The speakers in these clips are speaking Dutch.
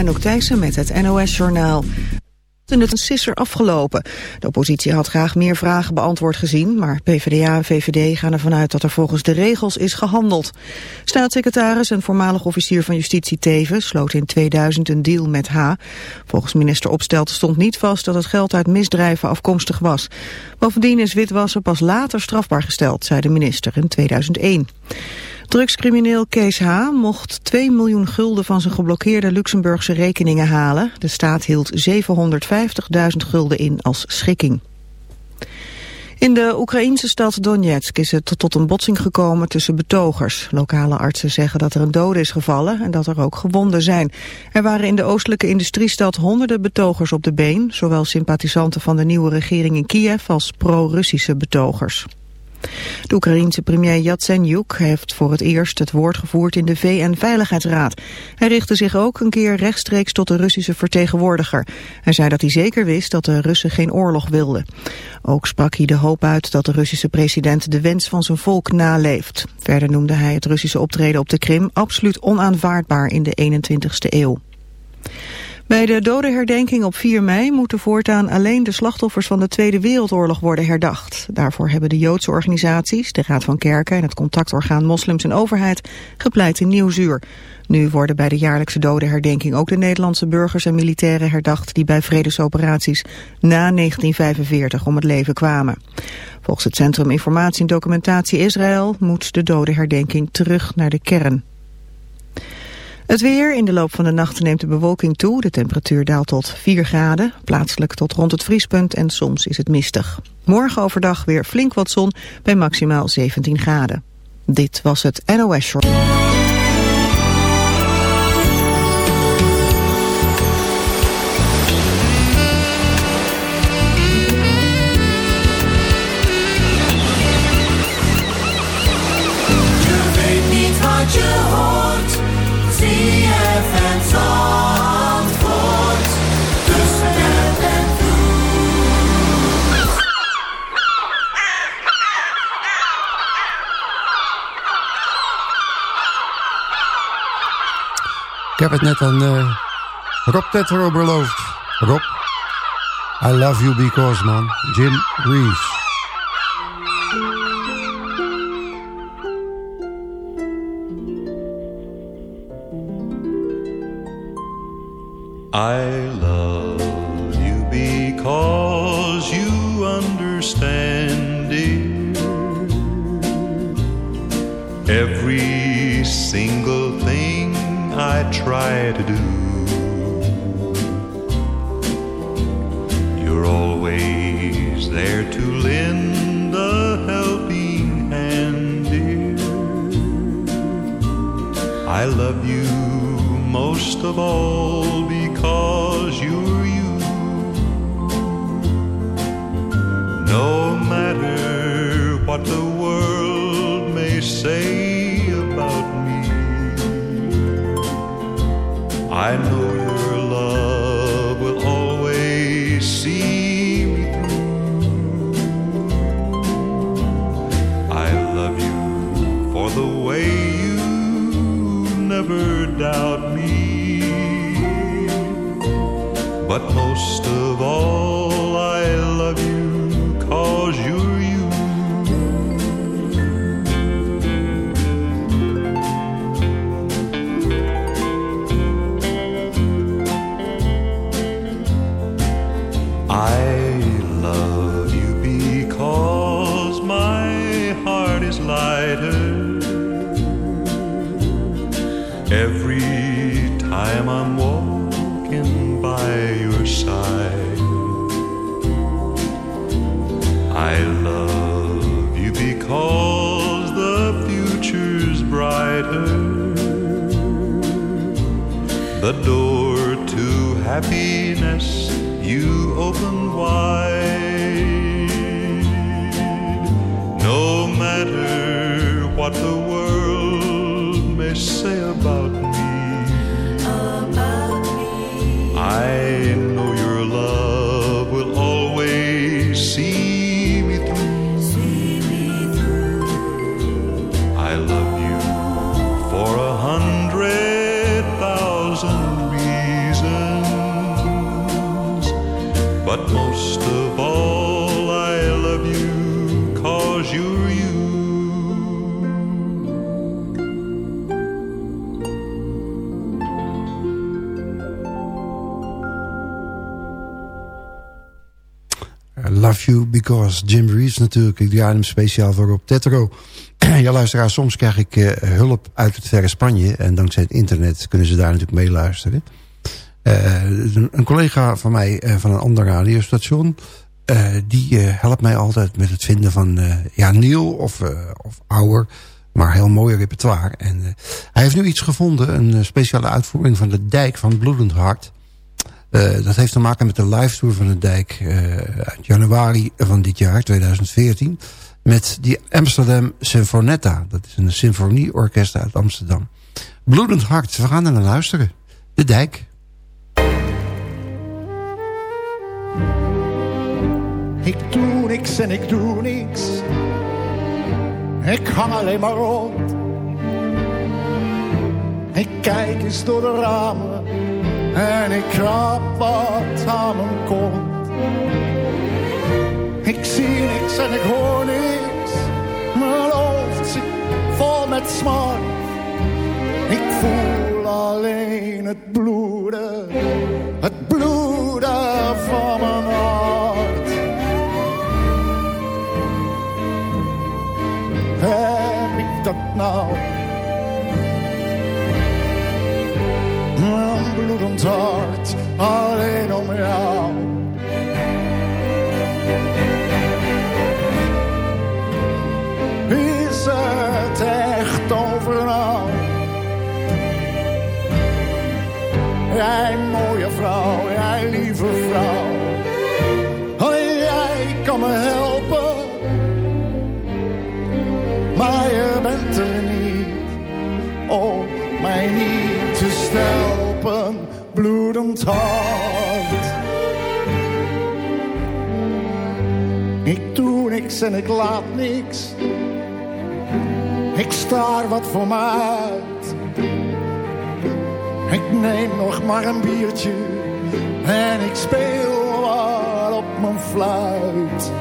Anouk Thijssen met het NOS-journaal. Het sisser afgelopen. De oppositie had graag meer vragen beantwoord gezien, maar PvdA en VVD gaan ervan uit dat er volgens de regels is gehandeld. Staatssecretaris en voormalig officier van justitie Teven sloot in 2000 een deal met H. Volgens minister Opstelten stond niet vast dat het geld uit misdrijven afkomstig was. Bovendien is witwassen pas later strafbaar gesteld, zei de minister in 2001. Drugscrimineel Kees H. mocht 2 miljoen gulden van zijn geblokkeerde Luxemburgse rekeningen halen. De staat hield 750.000 gulden in als schikking. In de Oekraïnse stad Donetsk is het tot een botsing gekomen tussen betogers. Lokale artsen zeggen dat er een dode is gevallen en dat er ook gewonden zijn. Er waren in de oostelijke industriestad honderden betogers op de been, zowel sympathisanten van de nieuwe regering in Kiev als pro-Russische betogers. De Oekraïense premier Yatsenyuk heeft voor het eerst het woord gevoerd in de VN-veiligheidsraad. Hij richtte zich ook een keer rechtstreeks tot de Russische vertegenwoordiger. Hij zei dat hij zeker wist dat de Russen geen oorlog wilden. Ook sprak hij de hoop uit dat de Russische president de wens van zijn volk naleeft. Verder noemde hij het Russische optreden op de Krim absoluut onaanvaardbaar in de 21ste eeuw. Bij de dodenherdenking op 4 mei moeten voortaan alleen de slachtoffers van de Tweede Wereldoorlog worden herdacht. Daarvoor hebben de Joodse organisaties, de Raad van Kerken en het contactorgaan Moslims en Overheid gepleit in Nieuwzuur. Nu worden bij de jaarlijkse dodenherdenking ook de Nederlandse burgers en militairen herdacht die bij vredesoperaties na 1945 om het leven kwamen. Volgens het Centrum Informatie en Documentatie Israël moet de dodenherdenking terug naar de kern. Het weer. In de loop van de nacht neemt de bewolking toe. De temperatuur daalt tot 4 graden. Plaatselijk tot rond het vriespunt en soms is het mistig. Morgen overdag weer flink wat zon bij maximaal 17 graden. Dit was het NOS Short. Heb het net aan uh, Rob Tetro beloofd. Rob, I love you because, man. Jim Reeves. I But most of all, I love you cause you. The door to happiness you open wide. No matter what the world may say Because Jim Reeves natuurlijk. Ik draai hem speciaal voor op Tetro. ja, luisteraars, soms krijg ik uh, hulp uit het verre Spanje. En dankzij het internet kunnen ze daar natuurlijk meeluisteren. Uh, een collega van mij uh, van een ander radiostation... die helpt mij altijd met het vinden van ja, nieuw of, of ouder... maar heel mooi repertoire. En hij heeft nu iets gevonden, een speciale uitvoering van de dijk van Bloedend Hart... Uh, dat heeft te maken met de live tour van de dijk uh, uit januari van dit jaar, 2014. Met die Amsterdam Sinfonetta. Dat is een symfonieorkest uit Amsterdam. Bloedend hart, we gaan er naar luisteren. De dijk. Ik doe niks en ik doe niks. Ik hang alleen maar rond. Ik kijk eens door de ramen en ik krap wat aan mijn kont. Ik zie niks en ik hoor niks. Mijn hoofd zit vol met smart. Ik voel alleen het bloeden, het bloeden van mijn hart. Heb ik dat nou? Bloedend hart, alleen om jou. Is het echt over nou? Jij mooie vrouw, jij lieve vrouw. Alleen jij kan me helpen. Maar je bent er niet, oh, mij niet te stel bloedend hart. Ik doe niks en ik laat niks. Ik staar wat voor me uit. Ik neem nog maar een biertje en ik speel wat op mijn fluit.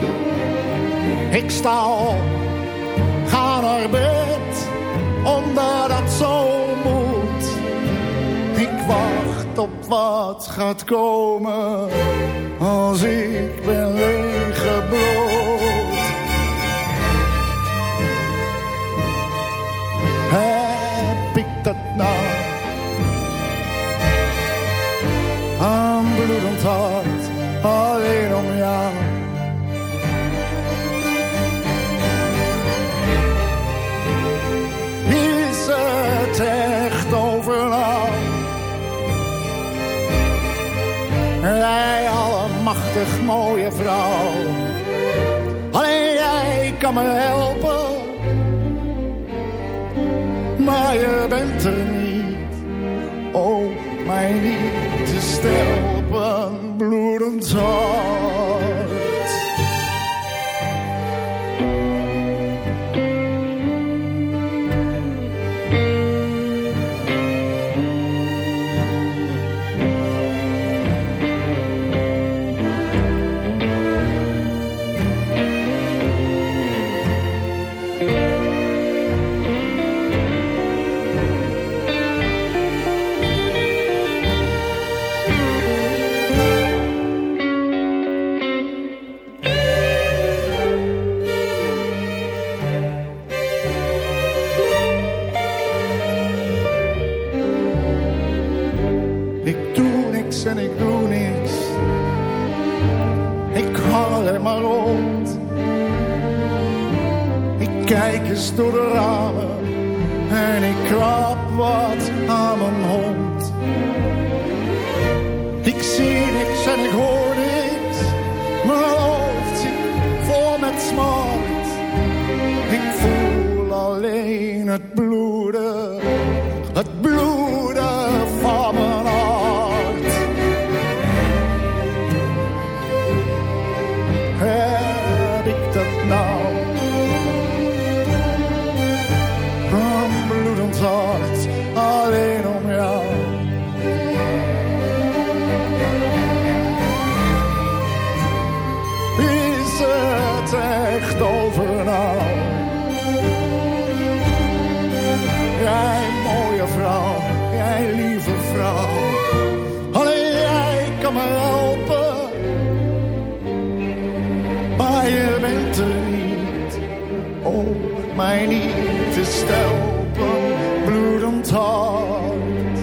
Ik sta op, ga naar bed, omdat wacht op wat gaat komen als ik ben leeggebloed. Heb ik dat nou? Aan bloedend hart, allemachtig mooie vrouw. Alleen jij kan me helpen. Maar je bent er niet. Oh, mij niet te stelpen, bloedend hart. Door de ramen en ik krap wat aan mijn hond. Ik zie niks en ik hoor niks, mijn hoofd zit vol met smart. Ik voel alleen het bloeden, mijn niet te stelpen, bloedend hart.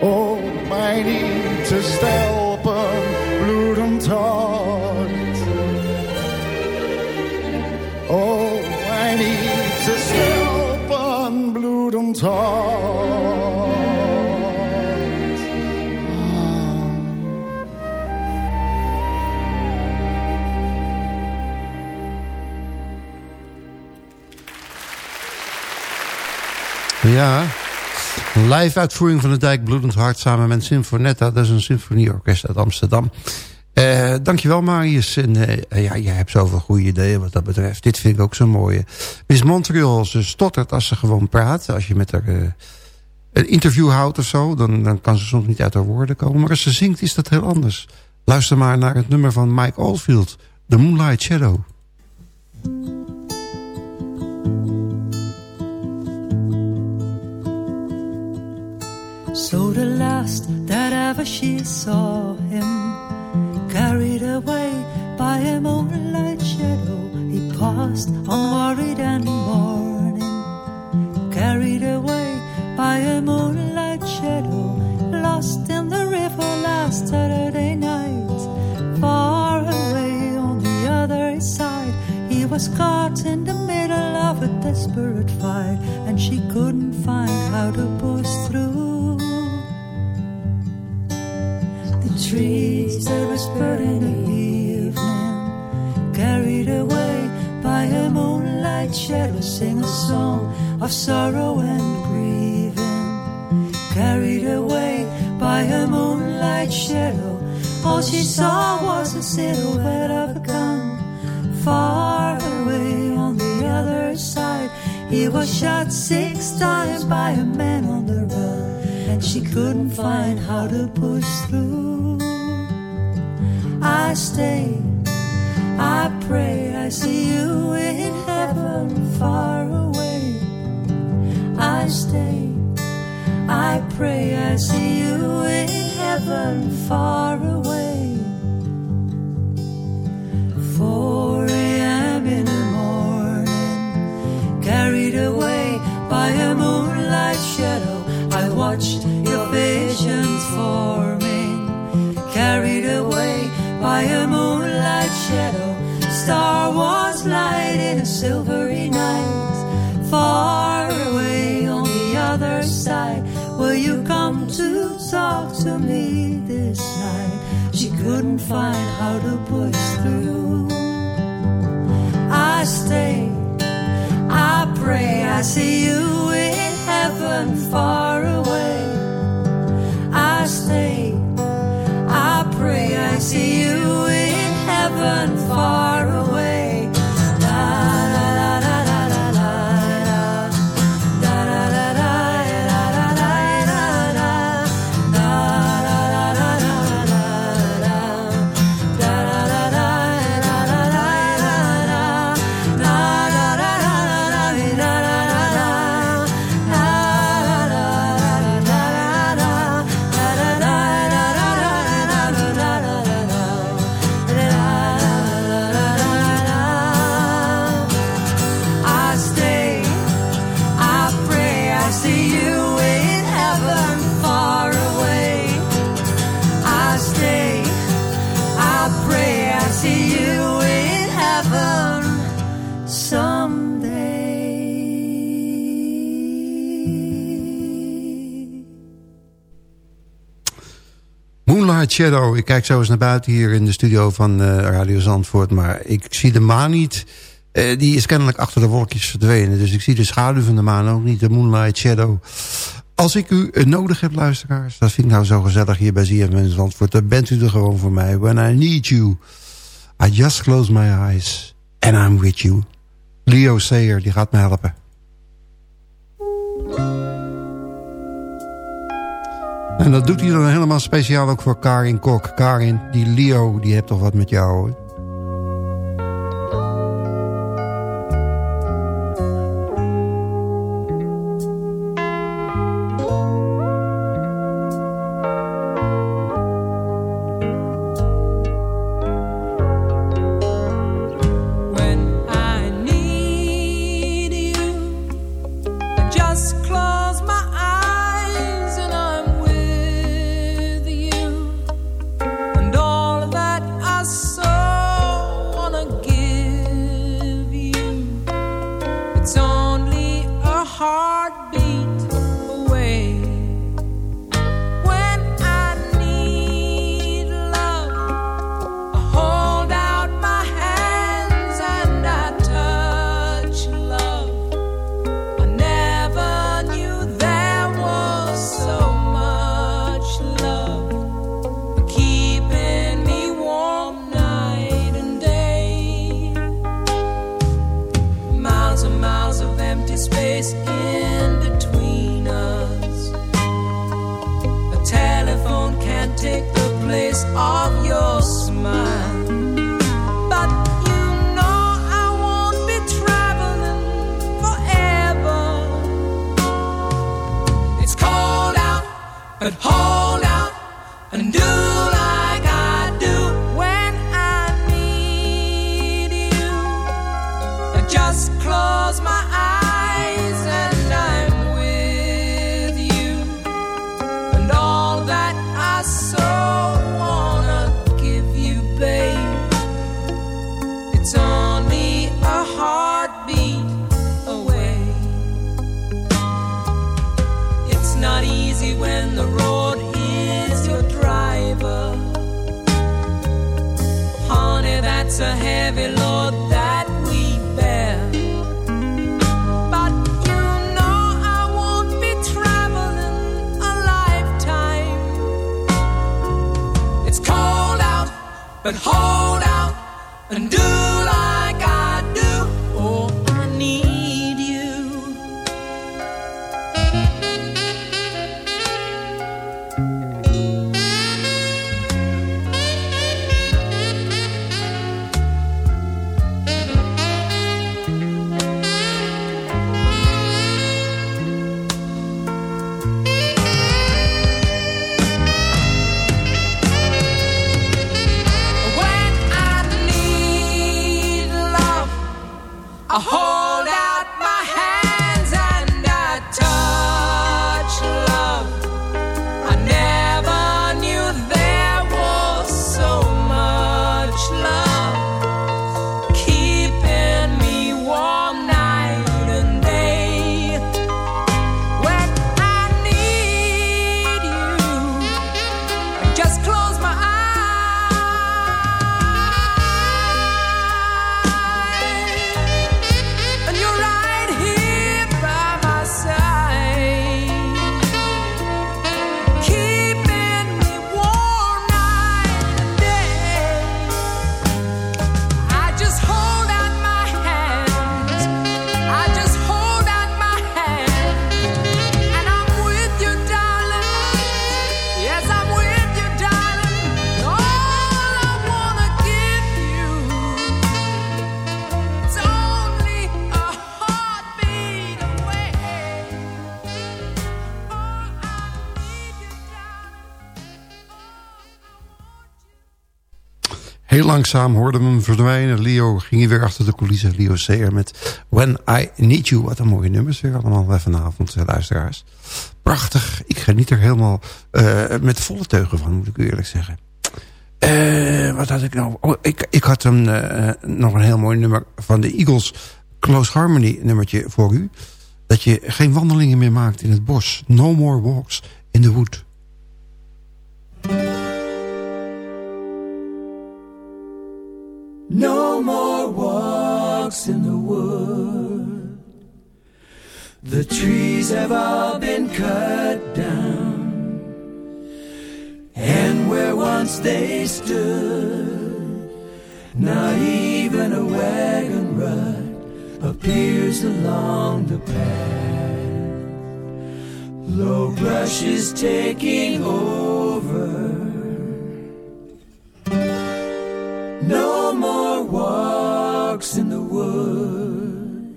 Oh, mijn niet te stelpen, live uitvoering van de Dijk Bloedend Hart samen met Sinfonetta. Dat is een symfonieorkest uit Amsterdam. Uh, dankjewel Marius. En, uh, ja, jij hebt zoveel goede ideeën wat dat betreft. Dit vind ik ook zo mooi. Miss Montreal, ze stottert als ze gewoon praat. Als je met haar uh, een interview houdt of zo, dan, dan kan ze soms niet uit haar woorden komen. Maar als ze zingt is dat heel anders. Luister maar naar het nummer van Mike Oldfield. The Moonlight Shadow. So the last that ever she saw him, carried away by a moonlight shadow, he passed unworried and mourning, carried away by a moonlight shadow, lost in the river last Saturday night, far away on the other side. He was caught in the middle of a desperate fight, and she couldn't find how to trees that whispered in the evening, carried away by a moonlight shadow, sing a song of sorrow and grieving, carried away by a moonlight shadow. Oh, all she saw was a silhouette of a gun, far away on the other side. He was shot six times by a man on the run, and she couldn't find how to push through. I stay, I pray, I see you in heaven far away. I stay, I pray, I see you in heaven far away. 4 a.m. in the morning, carried away by a moonlight shadow, I watched your visions forming, carried away by a moonlight shadow. Star Wars light in a silvery night, far away on the other side. Will you come to talk to me this night? She couldn't find how to push through. I stay, I pray, I see you in heaven far away. never Shadow. Ik kijk zo eens naar buiten hier in de studio van eh, Radio Zandvoort. Maar ik zie de maan niet. Eh, die is kennelijk achter de wolkjes verdwenen. Dus ik zie de schaduw van de maan ook niet. De Moonlight Shadow. Als ik u eh, nodig heb, luisteraars. Dat vind ik nou zo gezellig hier bij ZFM Zandvoort. Dan bent u er gewoon voor mij. When I need you. I just close my eyes. And I'm with you. Leo Sayer, die gaat me helpen. En dat doet hij dan helemaal speciaal ook voor Karin Kok. Karin, die Leo, die heeft toch wat met jou hoor. But hold out Langzaam hoorde we hem verdwijnen. Leo ging weer achter de coulissen. Leo Sayer met When I Need You. Wat een mooie nummers weer allemaal vanavond, eh, luisteraars. Prachtig. Ik geniet er helemaal uh, met volle teugen van, moet ik eerlijk zeggen. Uh, wat had ik nou? Oh, ik, ik had een, nog een heel mooi nummer van de Eagles. Close Harmony nummertje voor u. Dat je geen wandelingen meer maakt in het bos. No more walks in the wood. No more walks in the wood. The trees have all been cut down. And where once they stood, not even a wagon rut appears along the path. Low brush is taking over. No more walks in the wood.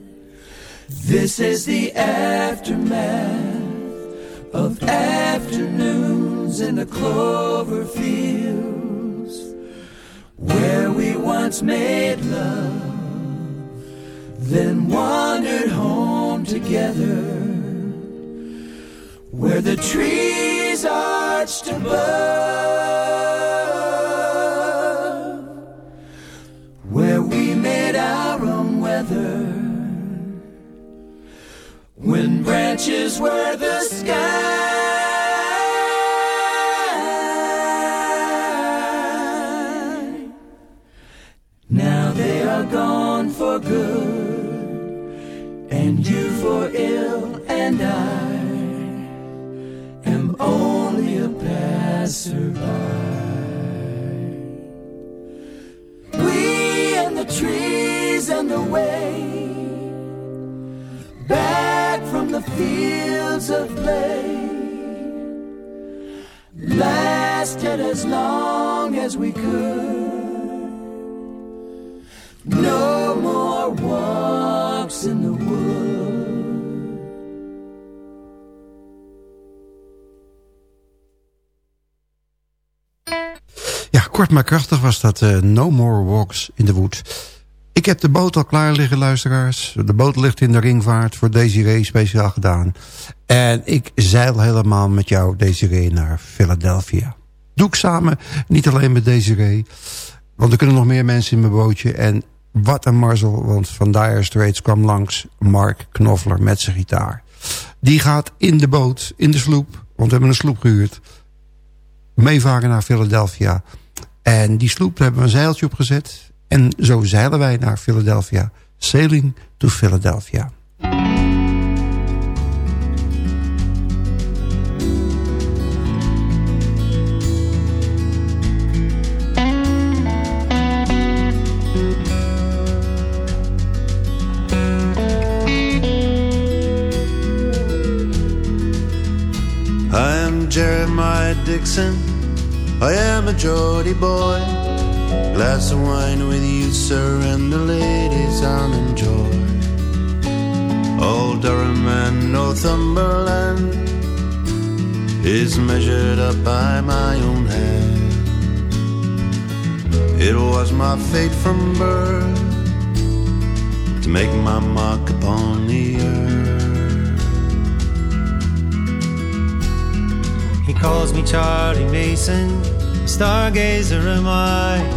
This is the aftermath of afternoons in the clover fields where we once made love, then wandered home together where the trees arched above. Own weather. When branches were the sky. Now they are gone for good, and you for ill, and I am only a passerby. trees The way back from the fields of play. Lasted as long as we could. No more walks in the woods. kort maar krachtig was dat uh, No More Walks in the Woods. Ik heb de boot al klaar liggen, luisteraars. De boot ligt in de ringvaart voor Desiree speciaal gedaan. En ik zeil helemaal met jou, Desiree, naar Philadelphia. Doe ik samen, niet alleen met Desiree. Want er kunnen nog meer mensen in mijn bootje. En wat een marzel, want van Dire Straits kwam langs Mark Knopfler met zijn gitaar. Die gaat in de boot, in de sloep, want we hebben een sloep gehuurd... meevaren naar Philadelphia. En die sloep hebben we een zeiltje opgezet. En zo zeilen wij naar Philadelphia. Sailing to Philadelphia. Jeremiah Dixon. I am a Geordie boy. Glass of wine with you, sir, and the ladies I'll enjoy. Old Durham and Northumberland is measured up by my own hand. It was my fate from birth to make my mark upon the earth. He calls me Charlie Mason, stargazer am I.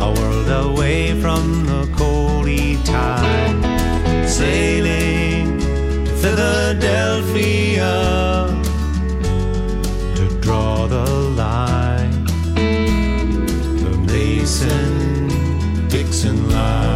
a world away from the coldy tide. Sailing to Philadelphia to draw the line, the Mason Dixon line.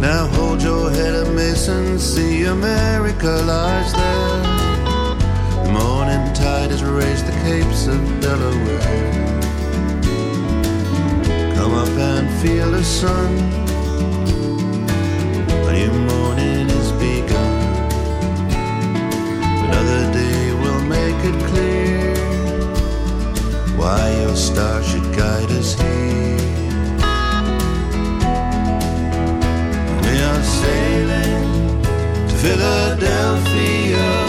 Now hold your head up, Mason. See America lies there. The morning tide has raised the capes of Delaware. Come up and feel the sun. A new morning is begun. Another day will make it clear why your star should guide us here. Sailing to Philadelphia,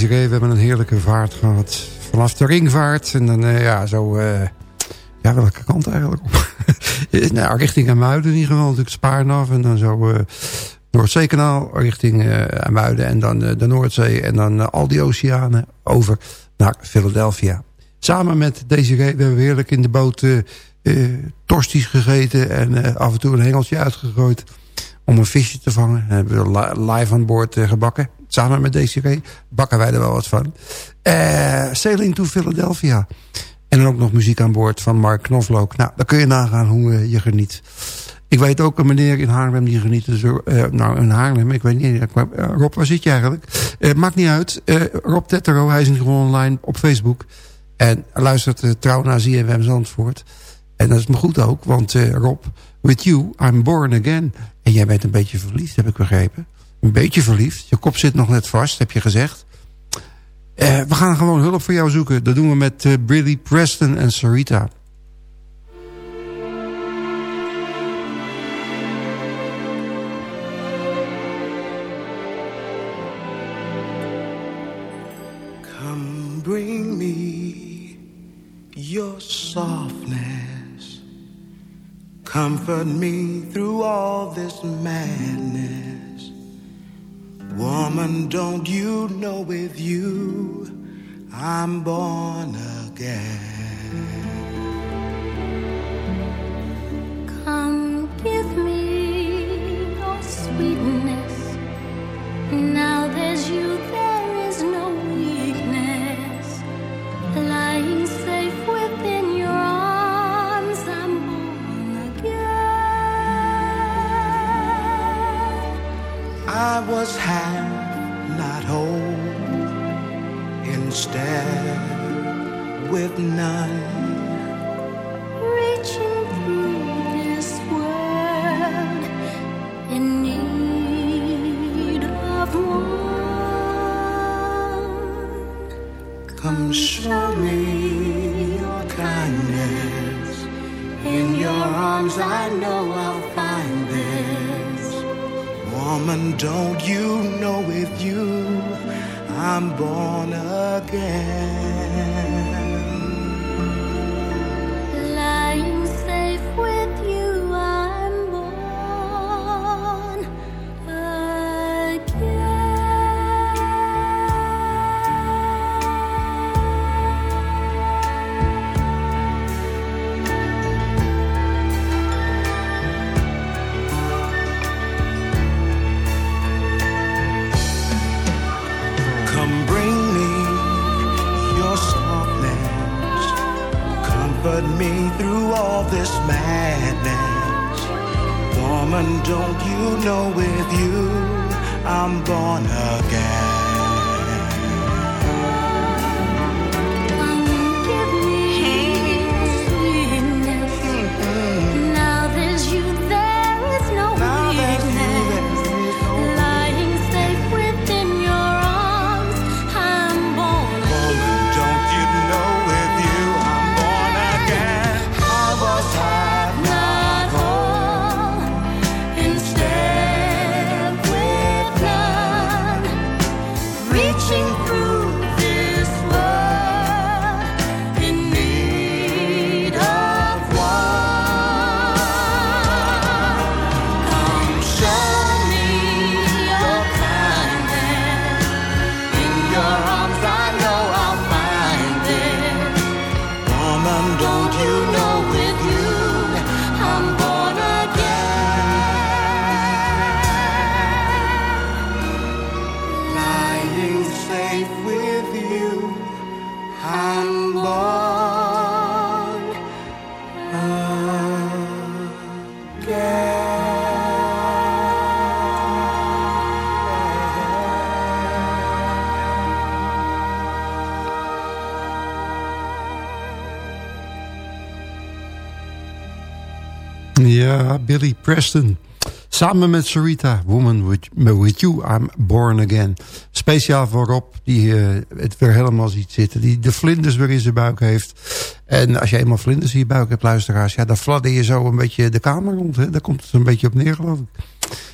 We hebben een heerlijke vaart gehad. Vanaf de ringvaart en dan uh, ja, zo... Uh, ja, welke kant eigenlijk op? nou, richting Muiden in ieder geval, natuurlijk Spaarn af. En dan zo Noordzeekanaal richting uh, Muiden. En dan de Noordzee en dan al die oceanen over naar Philadelphia. Samen met Desiree, we hebben heerlijk in de boot torsties gegeten. En af en toe een hengeltje uitgegooid om een visje te vangen. En hebben we live aan boord gebakken samen met DCG, bakken wij er wel wat van. Uh, Sailing to Philadelphia. En dan ook nog muziek aan boord van Mark Knoflook. Nou, dan kun je nagaan hoe uh, je geniet. Ik weet ook een meneer in Haarlem die geniet. Dus, uh, nou, in Haarlem, ik weet niet. Rob, waar zit je eigenlijk? maakt niet uit. Rob Tettero, hij is gewoon online op Facebook. En luistert trouw naar ZFM Zandvoort. En dat is me goed ook, want Rob, with you, I'm born again. En jij bent een beetje verliefd, heb ik begrepen een beetje verliefd. Je kop zit nog net vast, heb je gezegd. Uh, we gaan gewoon hulp voor jou zoeken. Dat doen we met uh, Billy Preston en Sarita. Come bring me your softness. Comfort me through all this madness. Woman, don't you know with you I'm born again? Come give me your sweetness. Now there's you, there is no weakness. Lying safe I was half, not whole, instead with none. Reaching through this world in need of one. Come show me your kindness. In your arms, I know I'll find. Woman, don't you know with you I'm born again? This madness. Woman, don't you know with you I'm born again? Billy Preston. Samen met Sarita, Woman with, with You, I'm Born Again. Speciaal voor Rob, die uh, het weer helemaal ziet zitten. Die de vlinders weer in zijn buik heeft. En als je eenmaal vlinders in je buik hebt, luisteraars... ja, dan fladder je zo een beetje de kamer rond. Hè? Daar komt het een beetje op neer, geloof ik.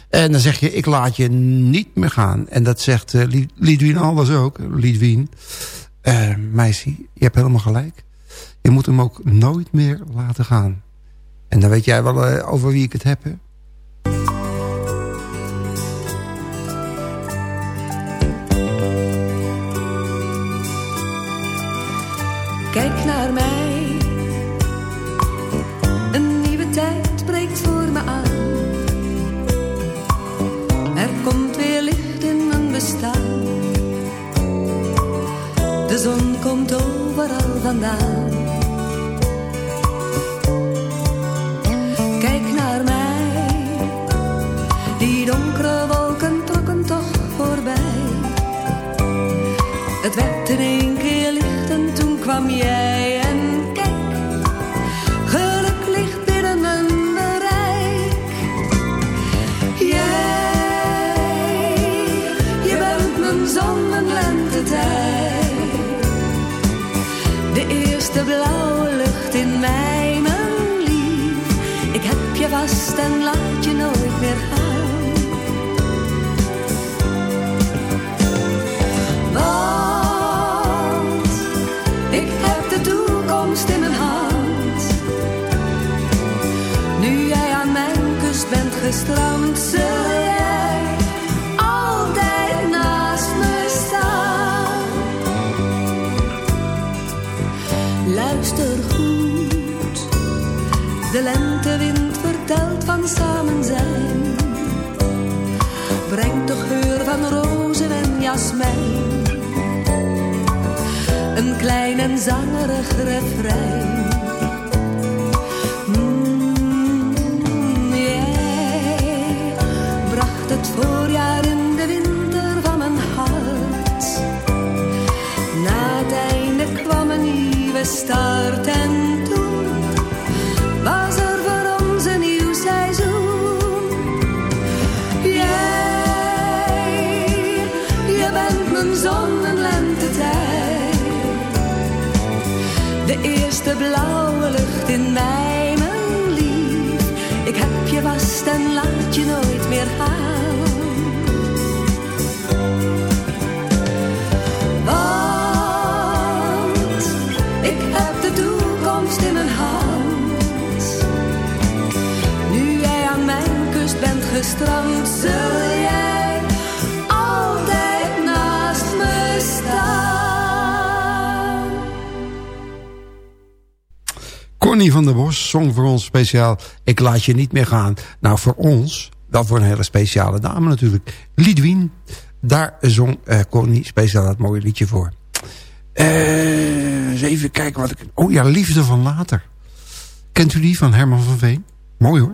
En dan zeg je, ik laat je niet meer gaan. En dat zegt uh, Lidwien anders ook. Lidwien. Uh, meisje, je hebt helemaal gelijk. Je moet hem ook nooit meer laten gaan. En dan weet jij wel uh, over wie ik het heb, hè? De eerste blauwe zangerig refrein. Connie van der Bos zong voor ons speciaal Ik laat je niet meer gaan. Nou, voor ons, wel voor een hele speciale dame natuurlijk. Lidwien, daar zong uh, Connie speciaal dat mooie liedje voor. Uh, even kijken wat ik... Oh ja, Liefde van Later. Kent u die van Herman van Veen? Mooi hoor.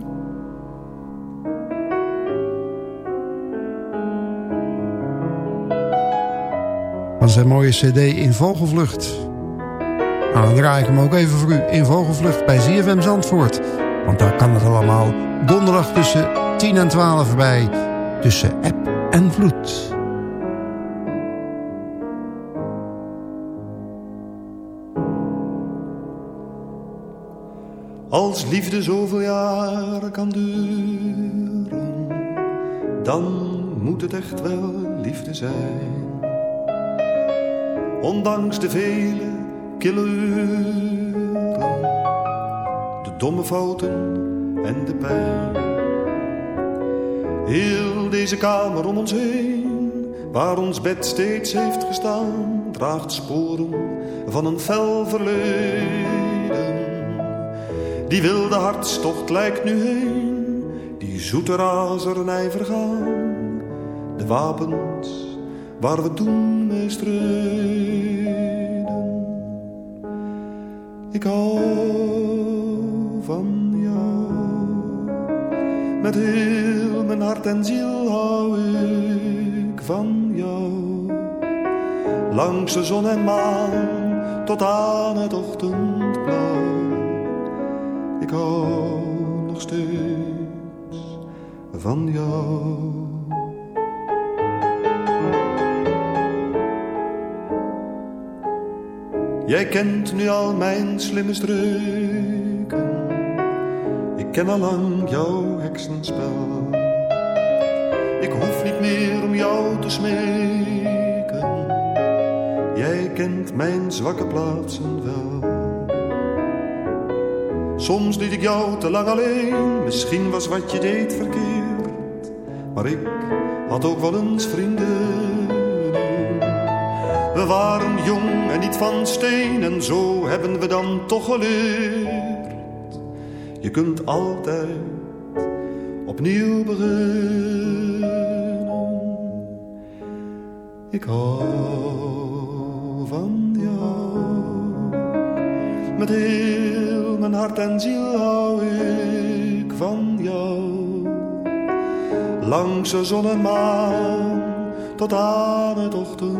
Dat is een mooie cd in vogelvlucht. Nou, dan draai ik hem ook even voor u in vogelvlucht bij ZFM Zandvoort. Want daar kan het allemaal donderdag tussen 10 en 12 bij. Tussen app en vloed. Als liefde zoveel jaren kan duren, dan moet het echt wel liefde zijn. Ondanks de vele kille de domme fouten en de pijn. Heel deze kamer om ons heen, waar ons bed steeds heeft gestaan, draagt sporen van een fel verleden. Die wilde hartstocht lijkt nu heen, die zoete razernij vergaan. De wapens waar we toen mee streden. Ik hou van jou, met heel mijn hart en ziel hou ik van jou. Langs de zon en maan tot aan het ochtendblauw. Ik hou nog steeds van jou. Jij kent nu al mijn slimme streken. Ik ken al lang jouw heksenspel. Ik hoef niet meer om jou te smeken. Jij kent mijn zwakke plaatsen wel. Soms liet ik jou te lang alleen. Misschien was wat je deed verkeerd. Maar ik had ook wel eens vrienden. We waren jong en niet van steen. En zo hebben we dan toch geleerd. Je kunt altijd opnieuw beginnen. Ik hou van jou. Met heel mijn hart en ziel hou ik van jou. Langs de zon en maan tot aan het ochtendblauw.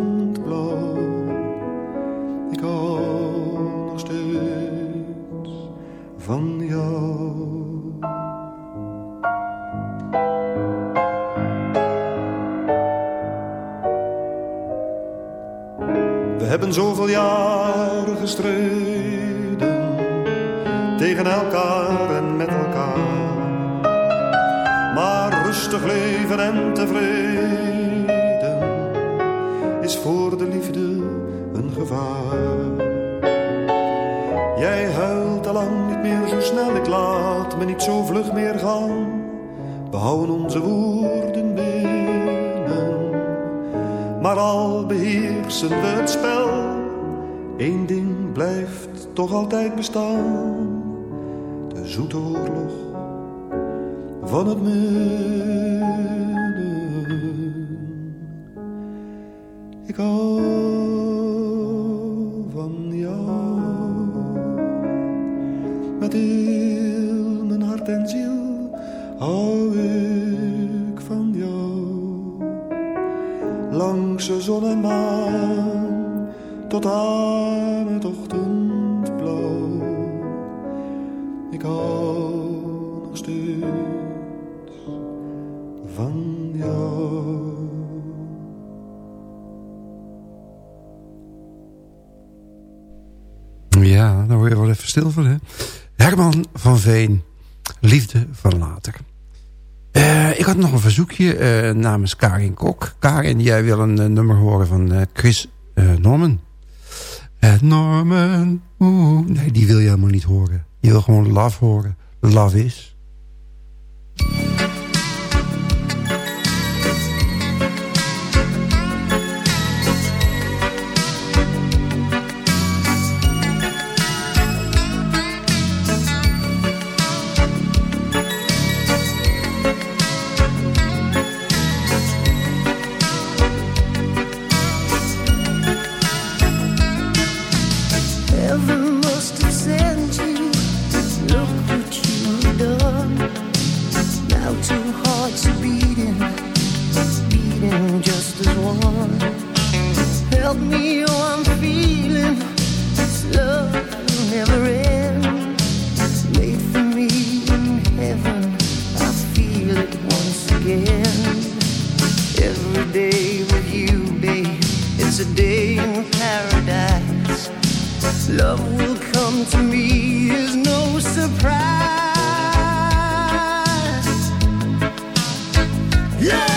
Van jou. We hebben zoveel jaren gestreden tegen elkaar en met elkaar. Maar rustig leven en tevreden is voor de liefde een gevaar. Zo snel, ik laat me niet zo vlug meer gaan. We houden onze woorden binnen, maar al beheersen we het spel. Eén ding blijft toch altijd bestaan, de zoete oorlog van het midden. Ik hou de zon en maan tot aan het ochtendblauw. Ik hou nog steeds van jou. Ja, daar word je wel even stil van, hè? Herman van Veen, Liefde van Later. Eh, ik had nog een verzoekje eh, namens Karin Kok. Karin, jij wil een eh, nummer horen van Chris Norman. Norman, oeh. Nee, die wil je helemaal niet horen. Je wil gewoon Love horen. Love is. It's a day in paradise. Love will come to me is no surprise. Love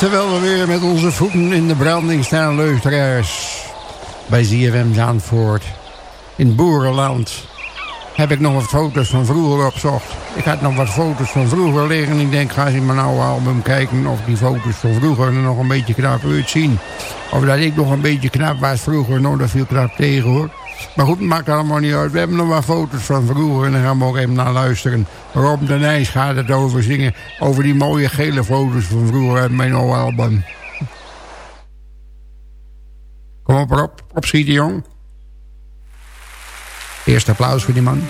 terwijl we weer met onze voeten in de branding staan, luisteraars, bij ZFM Zandvoort, in Boerenland, heb ik nog wat foto's van vroeger opzocht. Ik had nog wat foto's van vroeger liggen. Ik denk, ga eens in mijn oude album kijken of die foto's van vroeger er nog een beetje knap uitzien. Of dat ik nog een beetje knap was vroeger, nou dat viel knap tegen hoor. Maar goed, maakt allemaal niet uit. We hebben nog wat foto's van vroeger en daar gaan we ook even naar luisteren. Rob de Nijs gaat het over zingen. Over die mooie gele foto's van vroeger uit mijn oude album. Kom op Rob, opschieten jong. Eerst applaus voor die man.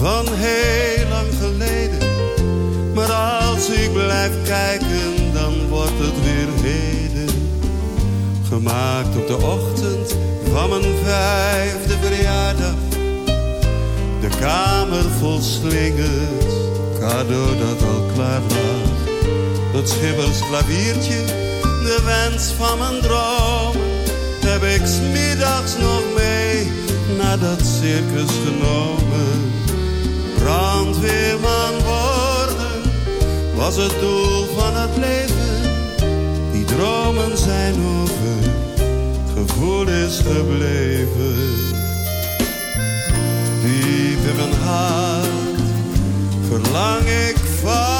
Van heel lang geleden. Maar als ik blijf kijken, dan wordt het weer heden. Gemaakt op de ochtend van mijn vijfde verjaardag. De kamer vol slingers, cadeau dat al klaar lag. Het schippers klaviertje, de wens van mijn droom. Heb ik smiddags nog mee naar dat circus genomen. Brandweerman worden was het doel van het leven. Die dromen zijn over, gevoel is gebleven. Diep in mijn hart verlang ik vaak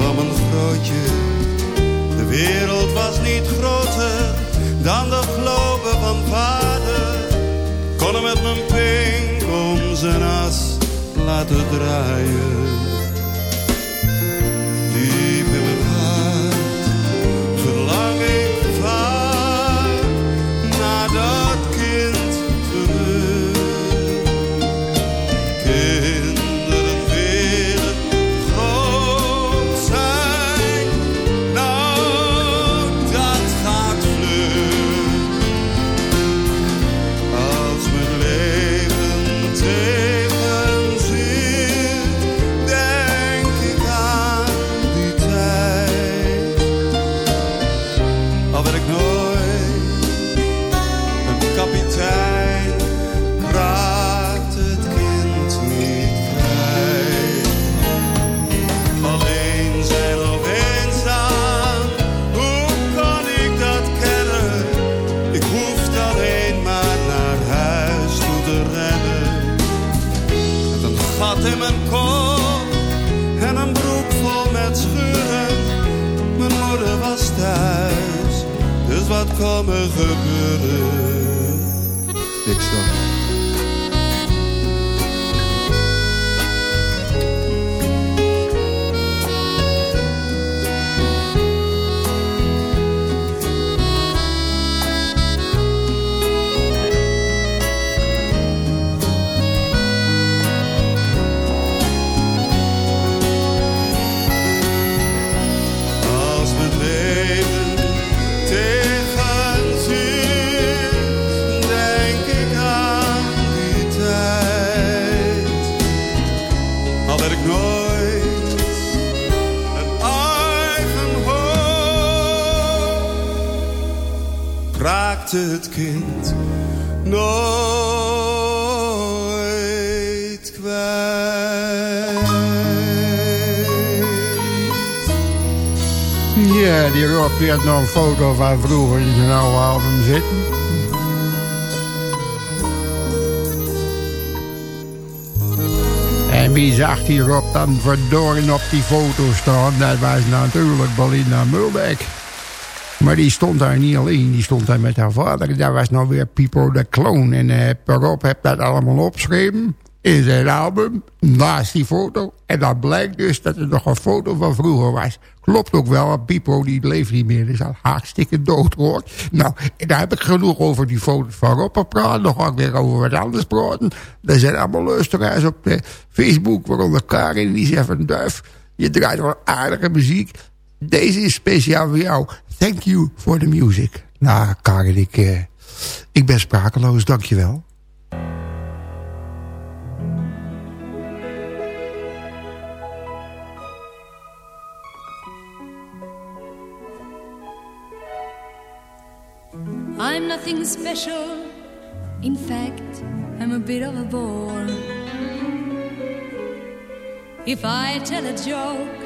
van mijn grootje. De wereld was niet groter dan de globe van vader. Kon met mijn pink om zijn as laten draaien. Wat het kind nooit kwijt. Ja, die had nog een foto van vroeger in zijn oude album zitten. En wie zag die Rob dan verdorie op die foto staan? Dat was natuurlijk Belinda Mulbeck. Maar die stond daar niet alleen, die stond daar met haar vader. Dat was nou weer Pipo de Clone. En uh, Rob heeft dat allemaal opgeschreven in zijn album, naast die foto. En dan blijkt dus dat er nog een foto van vroeger was. Klopt ook wel, want Pipo die leeft niet meer. is al hartstikke dood hoor. Nou, daar heb ik genoeg over die foto's van Rob gepraat. Nog ga ik weer over wat anders praten. Er zijn allemaal luisteraars op de Facebook, waaronder Karin. Die zegt van Duif, je draait wel aardige muziek. Deze is speciaal voor jou. Thank you for the music. Nou, Karin, ik, eh, ik ben sprakeloos, dankjewel. I'm nothing special. In fact, I'm a bit of a bore. If I tell a joke,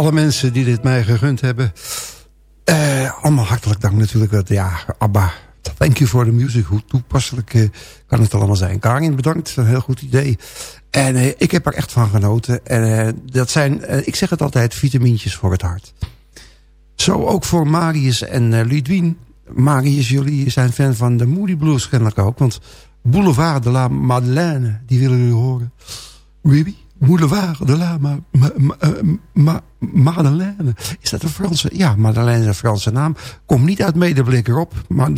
alle mensen die dit mij gegund hebben. Uh, allemaal hartelijk dank natuurlijk. Dat, ja, Abba, thank you for the music. Hoe toepasselijk uh, kan het allemaal zijn. Karin, bedankt. Een heel goed idee. En uh, ik heb er echt van genoten. En dat zijn, ik zeg het altijd, vitamintjes voor het hart. Zo ook voor Marius en Lidwien. Marius, jullie zijn fan van de Moody Blues kennelijk ook. Want Boulevard de la Madeleine, die willen jullie horen. Wie? Boulevard de la ma, ma, ma, Madeleine. Is dat een Franse? Ja, Madeleine is een Franse naam. Komt niet uit Medeblik, Rob.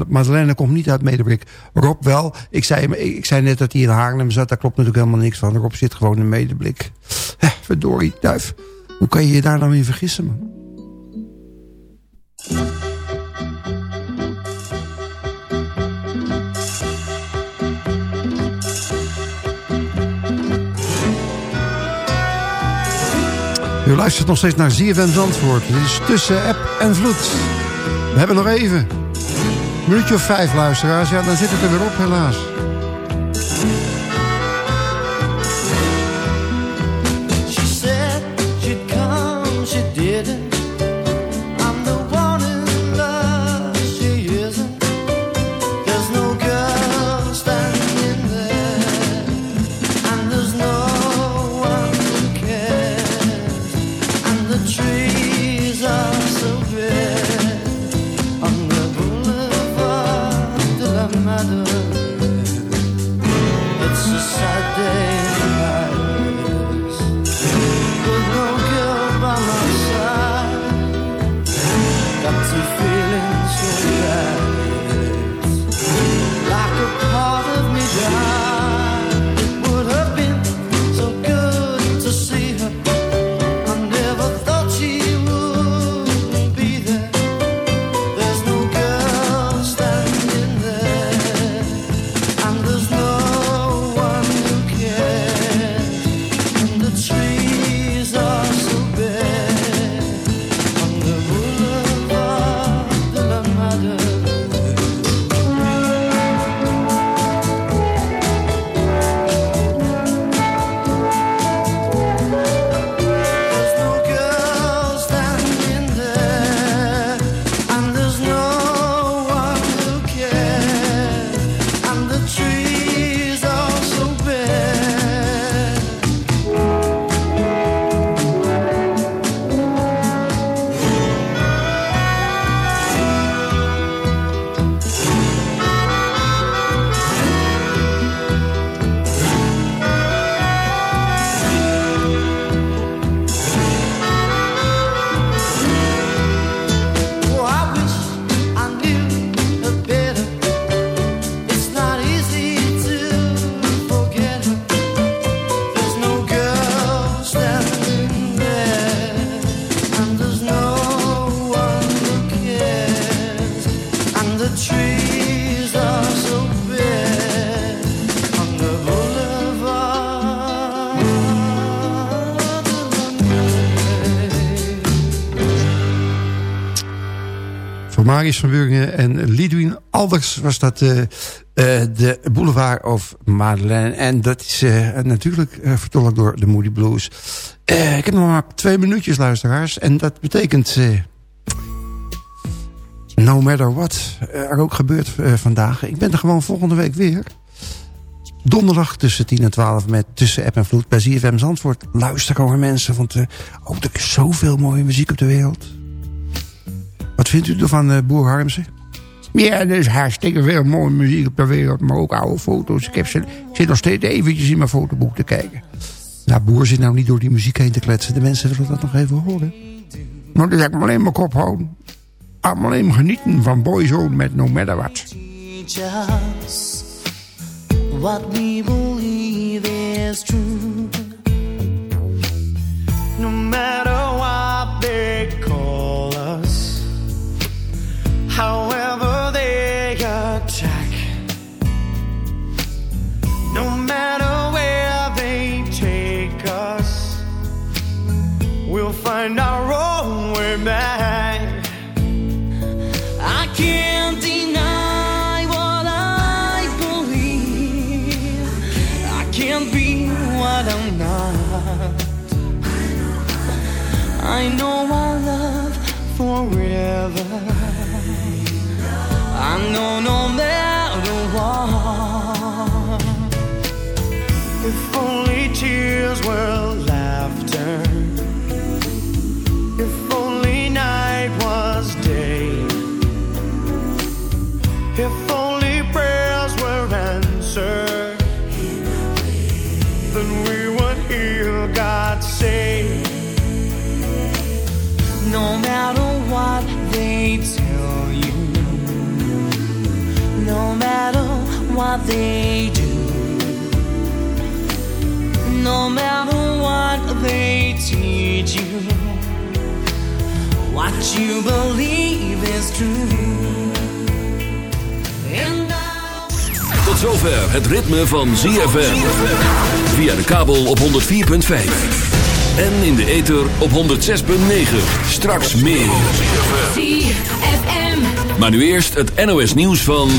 Madeleine komt niet uit Medeblik. Rob wel. Ik zei, ik zei net dat hij in Haarlem zat. Daar klopt natuurlijk helemaal niks van. Rob zit gewoon in Medeblik. Eh, verdorie, duif. Hoe kan je je daar nou in vergissen, man? U luistert nog steeds naar ZFM Zandvoort. Dit is tussen app en vloed. We hebben nog even. Een minuutje of vijf luisteraars. Ja, dan zit het er weer op helaas. Marius van Burgen en Lidwin Alders was dat uh, uh, de Boulevard of Madeleine. En dat is uh, natuurlijk vertolkt door de Moody Blues. ik heb nog maar twee minuutjes luisteraars. En dat betekent... no matter what er ook gebeurt vandaag. Ik ben er gewoon volgende week weer. Donderdag tussen 10 en 12 met Tussen App en Vloed bij ZFM Zandvoort. Luister over mensen, want oh, er is zoveel mooie muziek op de wereld. Wat vindt u ervan, uh, Boer Harmsen? Ja, er is hartstikke veel mooie muziek op de wereld, maar ook oude foto's. Ik, heb ze, ik zit nog steeds eventjes in mijn fotoboek te kijken. Nou, Boer zit nou niet door die muziek heen te kletsen. De mensen willen dat nog even horen. Nou, dan zeg ik maar alleen mijn kop houden. Alleen genieten van Boyzone met No Matter What. What we believe is true No matter I know no what they do, no matter what they teach you, what you believe is true. And I Tot zover het ritme van ZFM. Via de kabel op 104.5. En in de ether op 106.9. Straks meer. ZFM. Maar nu eerst het NOS nieuws van...